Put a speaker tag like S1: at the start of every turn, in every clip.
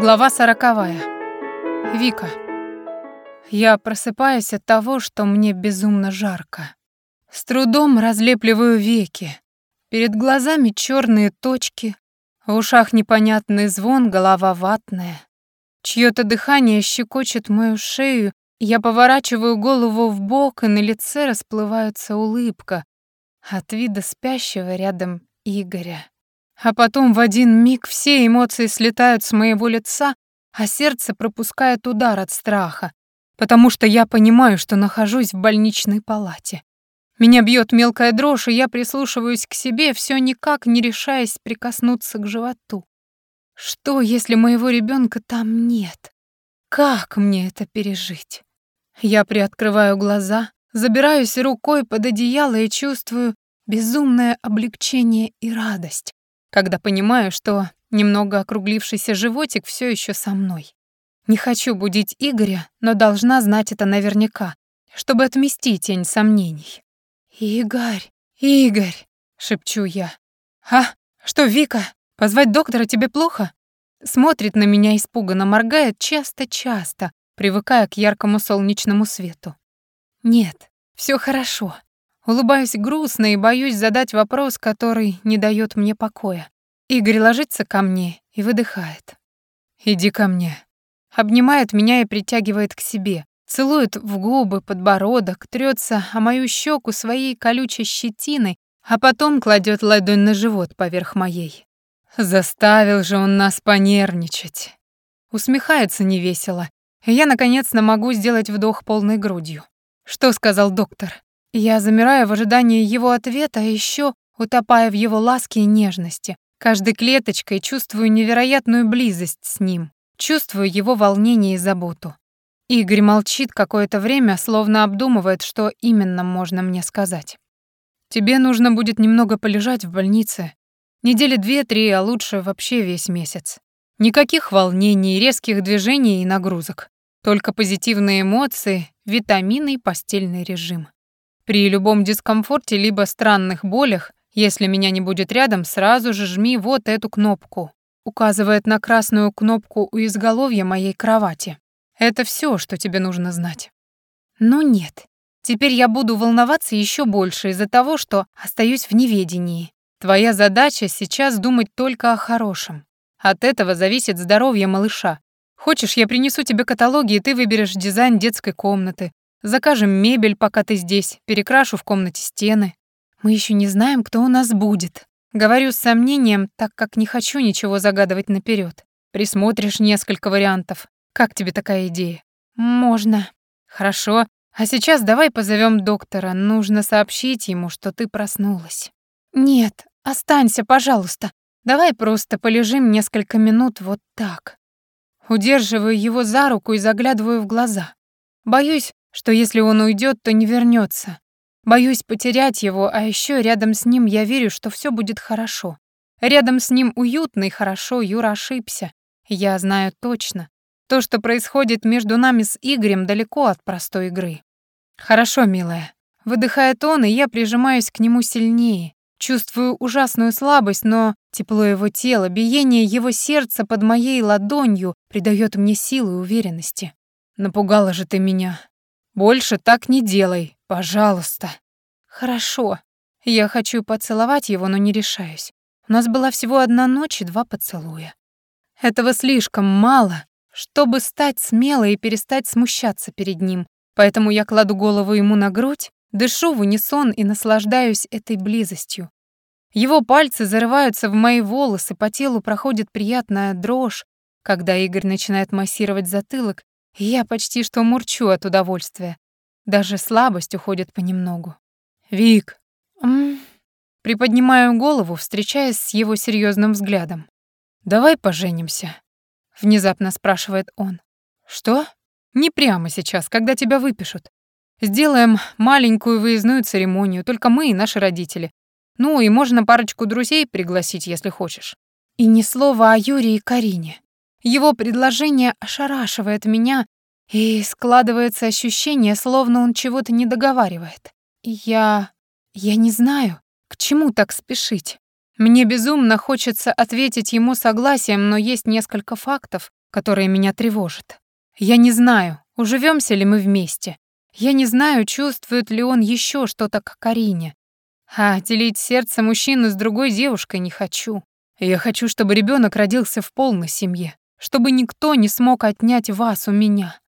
S1: Глава сороковая. Вика. Я просыпаюсь от того, что мне безумно жарко. С трудом разлепливаю веки. Перед глазами черные точки, в ушах непонятный звон, голова ватная. Чьё-то дыхание щекочет мою шею, я поворачиваю голову в бок, и на лице расплывается улыбка от вида спящего рядом Игоря. А потом в один миг все эмоции слетают с моего лица, а сердце пропускает удар от страха, потому что я понимаю, что нахожусь в больничной палате. Меня бьет мелкая дрожь, и я прислушиваюсь к себе, все никак не решаясь прикоснуться к животу. Что, если моего ребенка там нет? Как мне это пережить? Я приоткрываю глаза, забираюсь рукой под одеяло и чувствую безумное облегчение и радость когда понимаю, что немного округлившийся животик все еще со мной. Не хочу будить Игоря, но должна знать это наверняка, чтобы отмести тень сомнений. «Игорь, Игорь!» — шепчу я. «А, что, Вика, позвать доктора тебе плохо?» Смотрит на меня испуганно, моргает часто-часто, привыкая к яркому солнечному свету. «Нет, все хорошо. Улыбаюсь грустно и боюсь задать вопрос, который не дает мне покоя. Игорь ложится ко мне и выдыхает. «Иди ко мне». Обнимает меня и притягивает к себе. Целует в губы, подбородок, трется о мою щеку своей колючей щетиной, а потом кладет ладонь на живот поверх моей. Заставил же он нас понервничать. Усмехается невесело, я, наконец-то, могу сделать вдох полной грудью. Что сказал доктор? Я замираю в ожидании его ответа, а еще утопая в его ласке и нежности. Каждой клеточкой чувствую невероятную близость с ним, чувствую его волнение и заботу. Игорь молчит какое-то время, словно обдумывает, что именно можно мне сказать. «Тебе нужно будет немного полежать в больнице. Недели две-три, а лучше вообще весь месяц. Никаких волнений, резких движений и нагрузок. Только позитивные эмоции, витамины и постельный режим. При любом дискомфорте либо странных болях, если меня не будет рядом, сразу же жми вот эту кнопку. Указывает на красную кнопку у изголовья моей кровати. Это все, что тебе нужно знать. Ну нет. Теперь я буду волноваться еще больше из-за того, что остаюсь в неведении. Твоя задача сейчас думать только о хорошем. От этого зависит здоровье малыша. Хочешь, я принесу тебе каталоги, и ты выберешь дизайн детской комнаты, Закажем мебель, пока ты здесь, перекрашу в комнате стены. Мы еще не знаем, кто у нас будет. Говорю с сомнением, так как не хочу ничего загадывать наперед. Присмотришь несколько вариантов. Как тебе такая идея? Можно. Хорошо. А сейчас давай позовем доктора. Нужно сообщить ему, что ты проснулась. Нет, останься, пожалуйста. Давай просто полежим несколько минут вот так. Удерживаю его за руку и заглядываю в глаза. Боюсь, что если он уйдет, то не вернется. Боюсь потерять его, а еще рядом с ним я верю, что все будет хорошо. Рядом с ним уютно и хорошо, Юра ошибся. Я знаю точно. То, что происходит между нами с Игорем, далеко от простой игры. Хорошо, милая. Выдыхает он, и я прижимаюсь к нему сильнее. Чувствую ужасную слабость, но тепло его тела, биение его сердца под моей ладонью придает мне силы и уверенности. Напугала же ты меня. Больше так не делай, пожалуйста. Хорошо. Я хочу поцеловать его, но не решаюсь. У нас была всего одна ночь и два поцелуя. Этого слишком мало, чтобы стать смелой и перестать смущаться перед ним. Поэтому я кладу голову ему на грудь, дышу в унисон и наслаждаюсь этой близостью. Его пальцы зарываются в мои волосы, по телу проходит приятная дрожь, когда Игорь начинает массировать затылок, я почти что мурчу от удовольствия. Даже слабость уходит понемногу. «Вик!» М Приподнимаю голову, встречаясь с его серьезным взглядом. «Давай поженимся?» Внезапно спрашивает он. «Что?» «Не прямо сейчас, когда тебя выпишут. Сделаем маленькую выездную церемонию, только мы и наши родители. Ну и можно парочку друзей пригласить, если хочешь». И ни слова о Юрии и Карине. Его предложение ошарашивает меня, и складывается ощущение, словно он чего-то не договаривает. Я... я не знаю, к чему так спешить. Мне безумно хочется ответить ему согласием, но есть несколько фактов, которое меня тревожит. Я не знаю, уживемся ли мы вместе. Я не знаю, чувствует ли он еще что-то к Карине. А делить сердце мужчины с другой девушкой не хочу. Я хочу, чтобы ребенок родился в полной семье, чтобы никто не смог отнять вас у меня.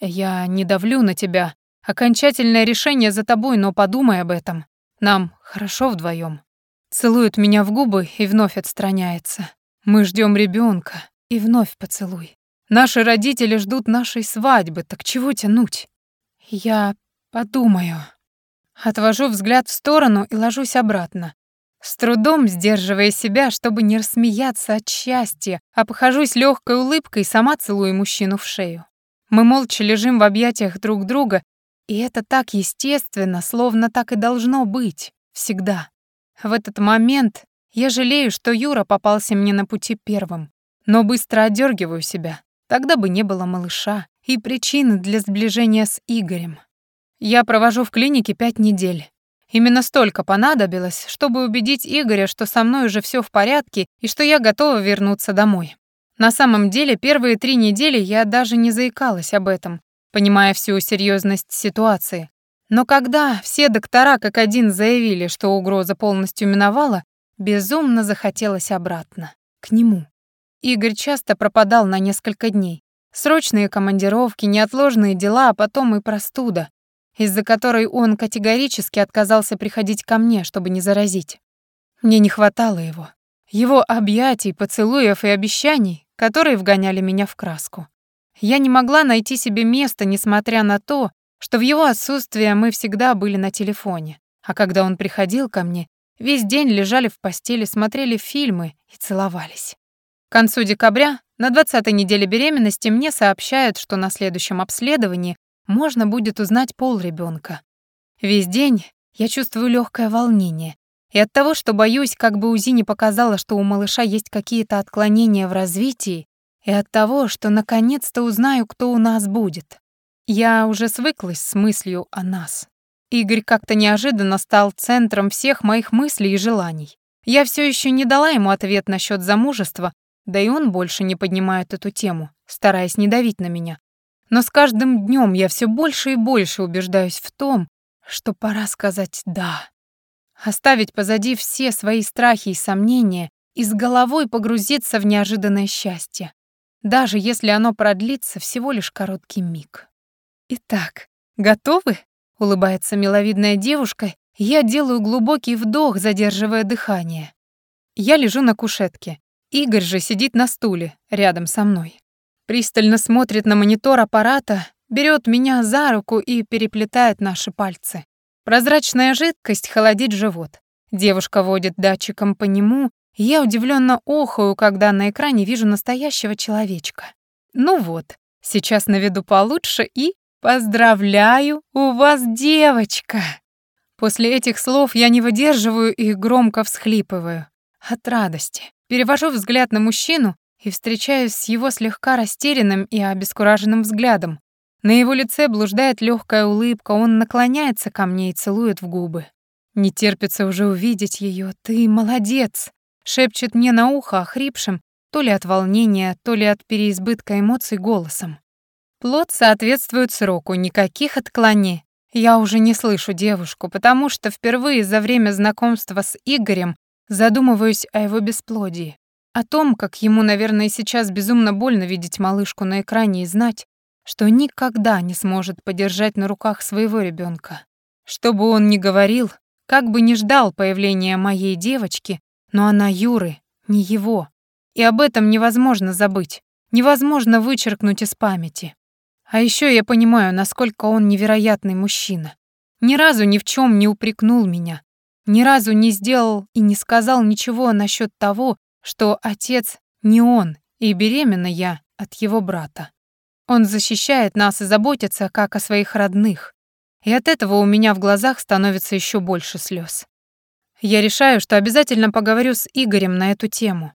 S1: Я не давлю на тебя. Окончательное решение за тобой, но подумай об этом. Нам хорошо вдвоем. Целует меня в губы и вновь отстраняется. Мы ждем ребенка и вновь поцелуй. Наши родители ждут нашей свадьбы, так чего тянуть? Я подумаю. Отвожу взгляд в сторону и ложусь обратно. С трудом сдерживая себя, чтобы не рассмеяться от счастья, обхожусь легкой улыбкой и сама целую мужчину в шею. Мы молча лежим в объятиях друг друга, и это так естественно, словно так и должно быть. Всегда. В этот момент я жалею, что Юра попался мне на пути первым, но быстро одергиваю себя. Тогда бы не было малыша и причины для сближения с Игорем. Я провожу в клинике пять недель. Именно столько понадобилось, чтобы убедить Игоря, что со мной уже все в порядке и что я готова вернуться домой. На самом деле, первые три недели я даже не заикалась об этом, понимая всю серьезность ситуации. Но когда все доктора как один заявили, что угроза полностью миновала, безумно захотелось обратно, к нему. Игорь часто пропадал на несколько дней. Срочные командировки, неотложные дела, а потом и простуда из-за которой он категорически отказался приходить ко мне, чтобы не заразить. Мне не хватало его. Его объятий, поцелуев и обещаний, которые вгоняли меня в краску. Я не могла найти себе места, несмотря на то, что в его отсутствие мы всегда были на телефоне. А когда он приходил ко мне, весь день лежали в постели, смотрели фильмы и целовались. К концу декабря, на 20-й неделе беременности, мне сообщают, что на следующем обследовании можно будет узнать пол ребенка. Весь день я чувствую легкое волнение. И от того, что боюсь, как бы УЗИ не показало, что у малыша есть какие-то отклонения в развитии, и от того, что наконец-то узнаю, кто у нас будет. Я уже свыклась с мыслью о нас. Игорь как-то неожиданно стал центром всех моих мыслей и желаний. Я все еще не дала ему ответ насчет замужества, да и он больше не поднимает эту тему, стараясь не давить на меня. Но с каждым днем я все больше и больше убеждаюсь в том, что пора сказать «да». Оставить позади все свои страхи и сомнения и с головой погрузиться в неожиданное счастье, даже если оно продлится всего лишь короткий миг. «Итак, готовы?» — улыбается миловидная девушка, я делаю глубокий вдох, задерживая дыхание. Я лежу на кушетке. Игорь же сидит на стуле рядом со мной. Пристально смотрит на монитор аппарата, берет меня за руку и переплетает наши пальцы. Прозрачная жидкость холодит живот. Девушка водит датчиком по нему, и я удивленно охаю, когда на экране вижу настоящего человечка. Ну вот, сейчас наведу получше и поздравляю, у вас девочка. После этих слов я не выдерживаю и громко всхлипываю от радости. Перевожу взгляд на мужчину, и встречаюсь с его слегка растерянным и обескураженным взглядом. На его лице блуждает легкая улыбка, он наклоняется ко мне и целует в губы. Не терпится уже увидеть ее. Ты молодец, шепчет мне на ухо охрипшим, то ли от волнения, то ли от переизбытка эмоций голосом. Плод соответствует сроку, никаких отклонений. Я уже не слышу девушку, потому что впервые за время знакомства с Игорем задумываюсь о его бесплодии. О том, как ему, наверное, сейчас безумно больно видеть малышку на экране и знать, что никогда не сможет подержать на руках своего ребенка. Что бы он ни говорил, как бы ни ждал появления моей девочки, но она Юры, не его. И об этом невозможно забыть, невозможно вычеркнуть из памяти. А еще я понимаю, насколько он невероятный мужчина. Ни разу ни в чем не упрекнул меня, ни разу не сделал и не сказал ничего насчет того, что отец не он, и беременна я от его брата. Он защищает нас и заботится как о своих родных. И от этого у меня в глазах становится еще больше слез. Я решаю, что обязательно поговорю с Игорем на эту тему.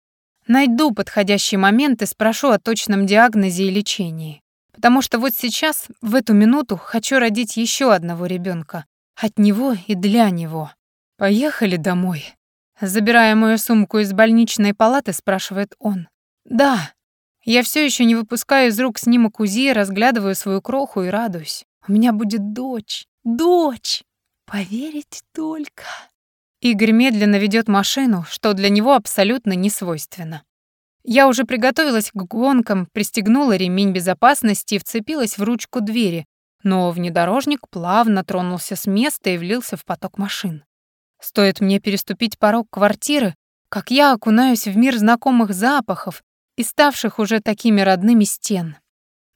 S1: Найду подходящий момент и спрошу о точном диагнозе и лечении. Потому что вот сейчас, в эту минуту, хочу родить еще одного ребенка. От него и для него. Поехали домой. Забирая мою сумку из больничной палаты, спрашивает он. «Да». Я все еще не выпускаю из рук снимок УЗИ, разглядываю свою кроху и радуюсь. У меня будет дочь. Дочь! Поверить только. Игорь медленно ведет машину, что для него абсолютно не свойственно. Я уже приготовилась к гонкам, пристегнула ремень безопасности и вцепилась в ручку двери, но внедорожник плавно тронулся с места и влился в поток машин. Стоит мне переступить порог квартиры, как я окунаюсь в мир знакомых запахов и ставших уже такими родными стен.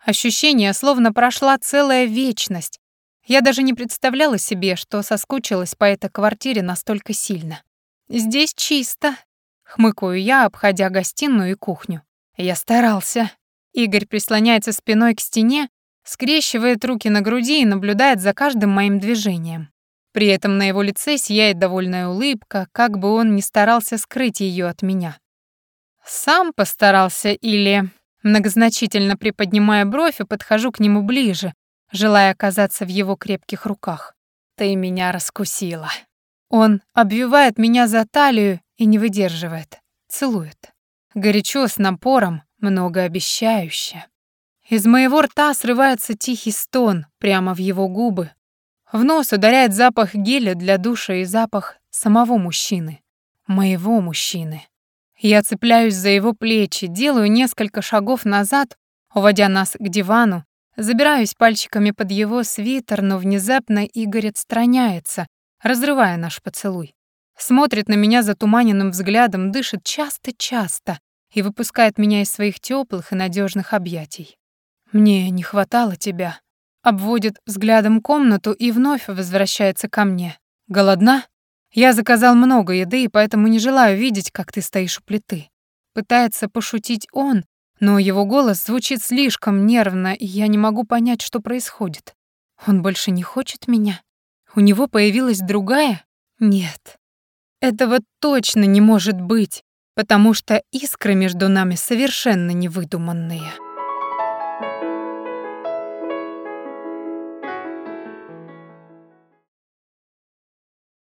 S1: Ощущение, словно прошла целая вечность. Я даже не представляла себе, что соскучилась по этой квартире настолько сильно. «Здесь чисто», — хмыкаю я, обходя гостиную и кухню. Я старался. Игорь прислоняется спиной к стене, скрещивает руки на груди и наблюдает за каждым моим движением. При этом на его лице сияет довольная улыбка, как бы он ни старался скрыть ее от меня. Сам постарался или... Многозначительно приподнимая бровь и подхожу к нему ближе, желая оказаться в его крепких руках. «Ты меня раскусила». Он обвивает меня за талию и не выдерживает. Целует. Горячо, с напором, многообещающе. Из моего рта срывается тихий стон прямо в его губы. В нос ударяет запах геля для душа и запах самого мужчины. Моего мужчины. Я цепляюсь за его плечи, делаю несколько шагов назад, уводя нас к дивану, забираюсь пальчиками под его свитер, но внезапно Игорь отстраняется, разрывая наш поцелуй. Смотрит на меня затуманенным взглядом, дышит часто-часто и выпускает меня из своих теплых и надежных объятий. «Мне не хватало тебя», обводит взглядом комнату и вновь возвращается ко мне. «Голодна?» Я заказал много еды, и поэтому не желаю видеть, как ты стоишь у плиты. Пытается пошутить он, но его голос звучит слишком нервно, и я не могу понять, что происходит. Он больше не хочет меня? У него появилась другая? Нет. Этого точно не может быть, потому что искры между нами совершенно невыдуманные.